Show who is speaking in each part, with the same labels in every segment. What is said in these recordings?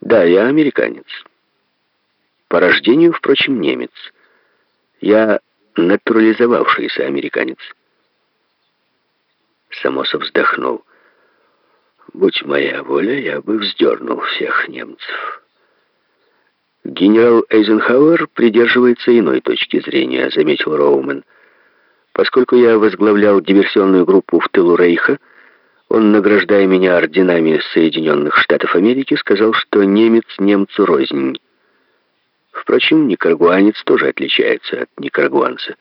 Speaker 1: Да, я американец. По рождению, впрочем, немец. Я натурализовавшийся американец. Самоса вздохнул. Будь моя воля, я бы вздернул всех немцев. Генерал Эйзенхауэр придерживается иной точки зрения, заметил Роумен. Поскольку я возглавлял диверсионную группу в тылу Рейха, он, награждая меня орденами Соединенных Штатов Америки, сказал, что немец немцу рознь. Впрочем, никарагуанец тоже отличается от никарагуанца.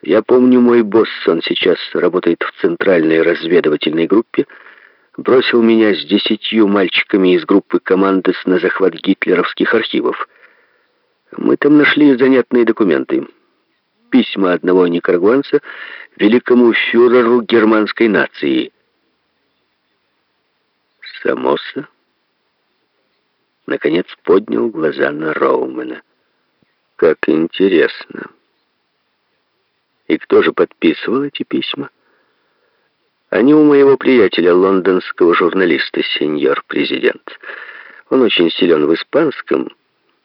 Speaker 1: Я помню, мой босс, он сейчас работает в центральной разведывательной группе, бросил меня с десятью мальчиками из группы команды на захват гитлеровских архивов. Мы там нашли занятные документы. Письма одного никарагуанца великому фюреру германской нации. Самоса наконец поднял глаза на Роумена. «Как интересно! И кто же подписывал эти письма?» Они у моего приятеля, лондонского журналиста, сеньор президент. Он очень силен в испанском,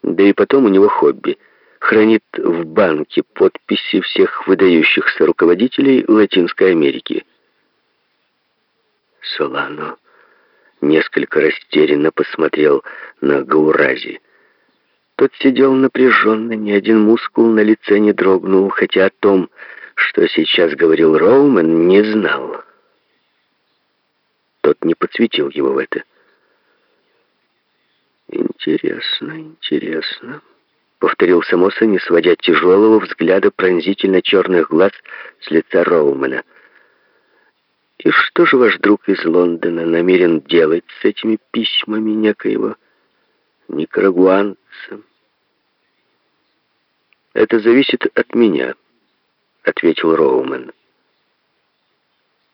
Speaker 1: да и потом у него хобби. Хранит в банке подписи всех выдающихся руководителей Латинской Америки. Солано несколько растерянно посмотрел на Гаурази. Тот сидел напряженно, ни один мускул на лице не дрогнул, хотя о том, что сейчас говорил Роумен, не знал. Тот не подсветил его в это. «Интересно, интересно», — повторил Самоса, не сводя тяжелого взгляда пронзительно черных глаз с лица Роумена. «И что же ваш друг из Лондона намерен делать с этими письмами некоего никарагуанца?» «Это зависит от меня», — ответил Роумен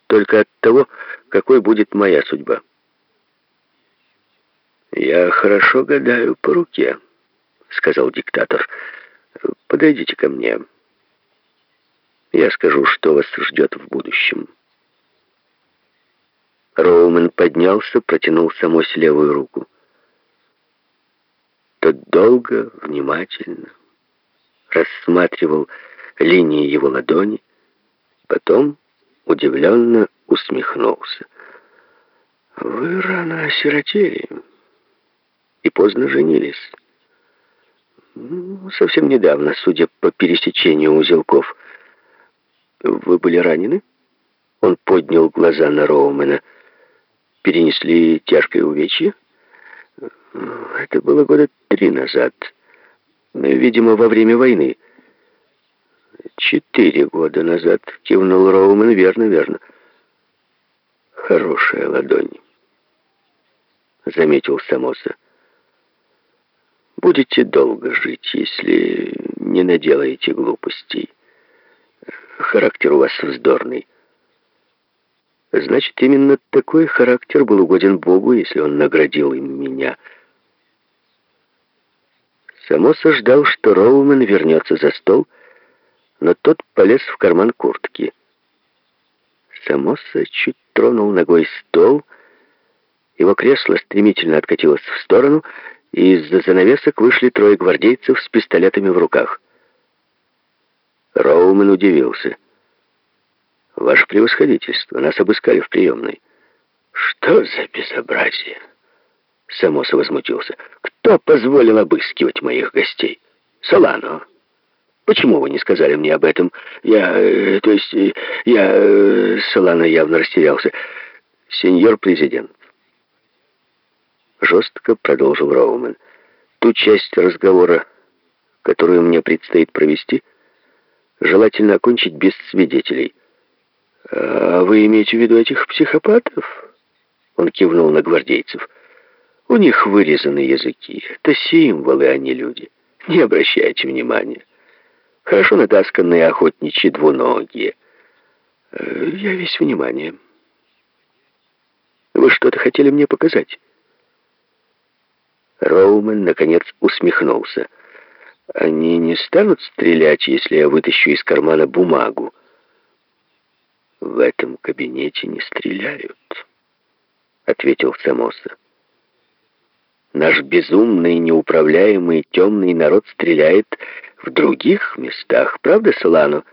Speaker 1: только от того, какой будет моя судьба. «Я хорошо гадаю по руке», — сказал диктатор. «Подойдите ко мне. Я скажу, что вас ждет в будущем». Роумен поднялся, протянул Самось левую руку. Тот долго, внимательно рассматривал линии его ладони, потом удивленно усмехнулся. «Вы рано осиротели и поздно женились. Ну, совсем недавно, судя по пересечению узелков. Вы были ранены?» Он поднял глаза на Роумена. «Перенесли тяжкое увечье?» «Это было года три назад. Видимо, во время войны». «Четыре года назад», — кивнул Роумен. «Верно, верно». «Хорошая ладонь», — заметил Самоса. «Будете долго жить, если не наделаете глупостей. Характер у вас вздорный». Значит, именно такой характер был угоден Богу, если он наградил им меня. Самоса ждал, что Роумен вернется за стол, — но тот полез в карман куртки. Самоса чуть тронул ногой стол, его кресло стремительно откатилось в сторону, и из-за занавесок вышли трое гвардейцев с пистолетами в руках. Роумен удивился. «Ваше превосходительство, нас обыскали в приемной». «Что за безобразие?» Самоса возмутился. «Кто позволил обыскивать моих гостей?» «Солано». Почему вы не сказали мне об этом? Я... Э, то есть... Э, я... Э, Солана явно растерялся. Сеньор президент. Жестко продолжил Роумен. Ту часть разговора, которую мне предстоит провести, желательно окончить без свидетелей. А вы имеете в виду этих психопатов? Он кивнул на гвардейцев. У них вырезаны языки. Это символы, а не люди. Не обращайте внимания. Хорошо натасканные охотничьи двуногие. Э, я весь внимание. Вы что-то хотели мне показать? Роумен, наконец, усмехнулся. Они не станут стрелять, если я вытащу из кармана бумагу. В этом кабинете не стреляют, ответил Самоса. наш безумный, неуправляемый, темный народ стреляет в других местах. Правда, Солано?»